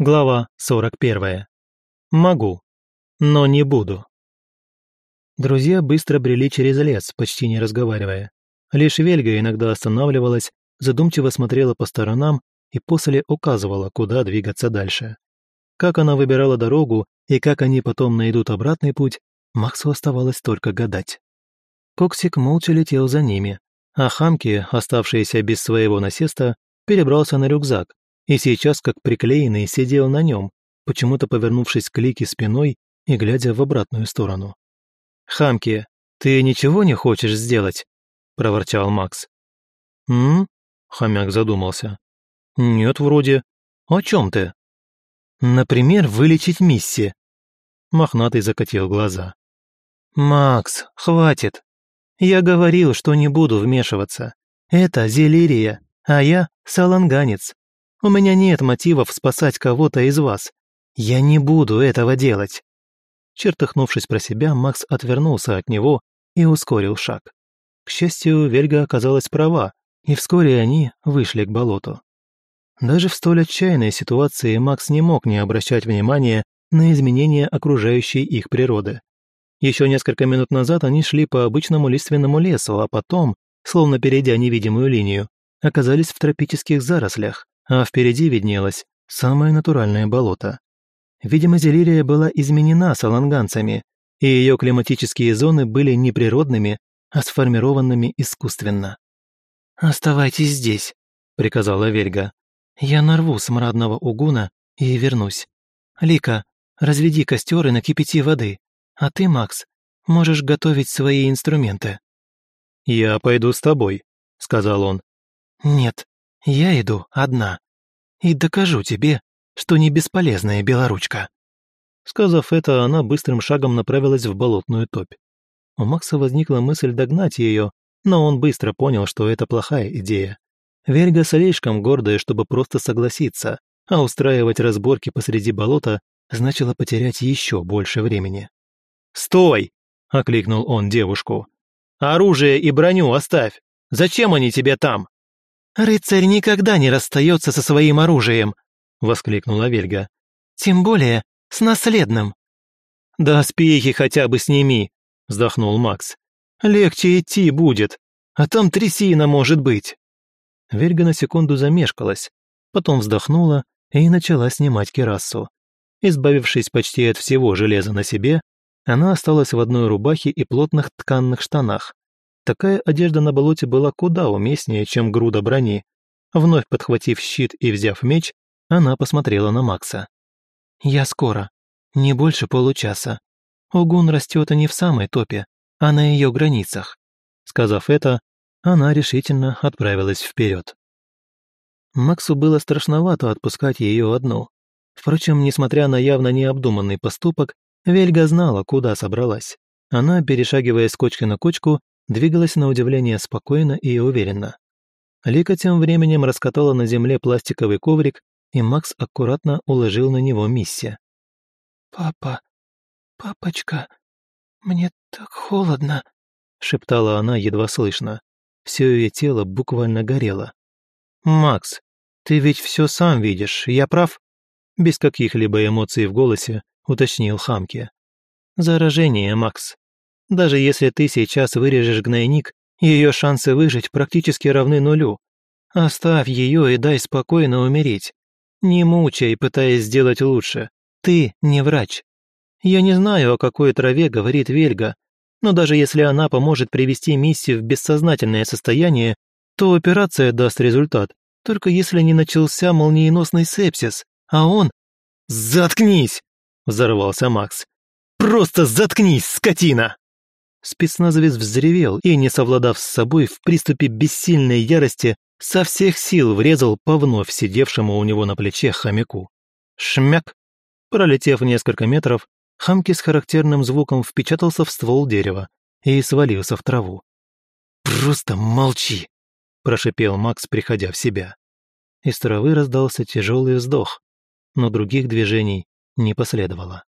Глава 41. Могу, но не буду. Друзья быстро брели через лес, почти не разговаривая. Лишь Вельга иногда останавливалась, задумчиво смотрела по сторонам и после указывала, куда двигаться дальше. Как она выбирала дорогу и как они потом найдут обратный путь, Максу оставалось только гадать. Коксик молча летел за ними, а Хамки, оставшийся без своего насеста, перебрался на рюкзак и сейчас, как приклеенный, сидел на нем, почему-то повернувшись к Лике спиной и глядя в обратную сторону. «Хамки, ты ничего не хочешь сделать?» – проворчал Макс. «М?» – хомяк задумался. «Нет, вроде. О чем ты?» «Например, вылечить Мисси». Мохнатый закатил глаза. «Макс, хватит. Я говорил, что не буду вмешиваться. Это Зелирия, а я саланганец. У меня нет мотивов спасать кого-то из вас. Я не буду этого делать». Чертыхнувшись про себя, Макс отвернулся от него и ускорил шаг. К счастью, Вельга оказалась права, и вскоре они вышли к болоту. Даже в столь отчаянной ситуации Макс не мог не обращать внимания на изменения окружающей их природы. Еще несколько минут назад они шли по обычному лиственному лесу, а потом, словно перейдя невидимую линию, оказались в тропических зарослях, а впереди виднелось самое натуральное болото. Видимо, Зелирия была изменена саланганцами, и ее климатические зоны были не природными, а сформированными искусственно. «Оставайтесь здесь», — приказала Вельга. «Я нарву смрадного угуна и вернусь. Лика, разведи костер и накипяти воды, а ты, Макс, можешь готовить свои инструменты». «Я пойду с тобой», — сказал он. «Нет, я иду одна. И докажу тебе, что не бесполезная белоручка». Сказав это, она быстрым шагом направилась в болотную топь. У Макса возникла мысль догнать ее, но он быстро понял, что это плохая идея. Вельга слишком гордая, чтобы просто согласиться, а устраивать разборки посреди болота значило потерять еще больше времени. «Стой!» – окликнул он девушку. «Оружие и броню оставь! Зачем они тебе там?» «Рыцарь никогда не расстается со своим оружием!» — воскликнула Вельга. «Тем более с наследным!» «Да спехи хотя бы сними!» — вздохнул Макс. «Легче идти будет, а там трясина может быть!» Вельга на секунду замешкалась, потом вздохнула и начала снимать керасу. Избавившись почти от всего железа на себе, она осталась в одной рубахе и плотных тканных штанах, Такая одежда на болоте была куда уместнее, чем груда брони. Вновь подхватив щит и взяв меч, она посмотрела на Макса. «Я скоро. Не больше получаса. Огун растет не в самой топе, а на ее границах». Сказав это, она решительно отправилась вперед. Максу было страшновато отпускать ее одну. Впрочем, несмотря на явно необдуманный поступок, Вельга знала, куда собралась. Она, перешагивая с кочки на кочку, двигалась на удивление спокойно и уверенно. Лика тем временем раскатала на земле пластиковый коврик, и Макс аккуратно уложил на него Мисси. «Папа, папочка, мне так холодно», — шептала она едва слышно. Все ее тело буквально горело. «Макс, ты ведь все сам видишь, я прав?» Без каких-либо эмоций в голосе уточнил Хамки. «Заражение, Макс. Даже если ты сейчас вырежешь гнойник, ее шансы выжить практически равны нулю. Оставь ее и дай спокойно умереть. Не мучай, пытаясь сделать лучше. Ты не врач. Я не знаю, о какой траве говорит Вельга, но даже если она поможет привести Мисси в бессознательное состояние, то операция даст результат, только если не начался молниеносный сепсис, а он... «Заткнись!» – взорвался Макс. «Просто заткнись, скотина!» Спецназовец взревел и, не совладав с собой, в приступе бессильной ярости со всех сил врезал по вновь сидевшему у него на плече хомяку. Шмяк! Пролетев несколько метров, хамки с характерным звуком впечатался в ствол дерева и свалился в траву. «Просто молчи!» – прошипел Макс, приходя в себя. Из травы раздался тяжелый вздох, но других движений не последовало.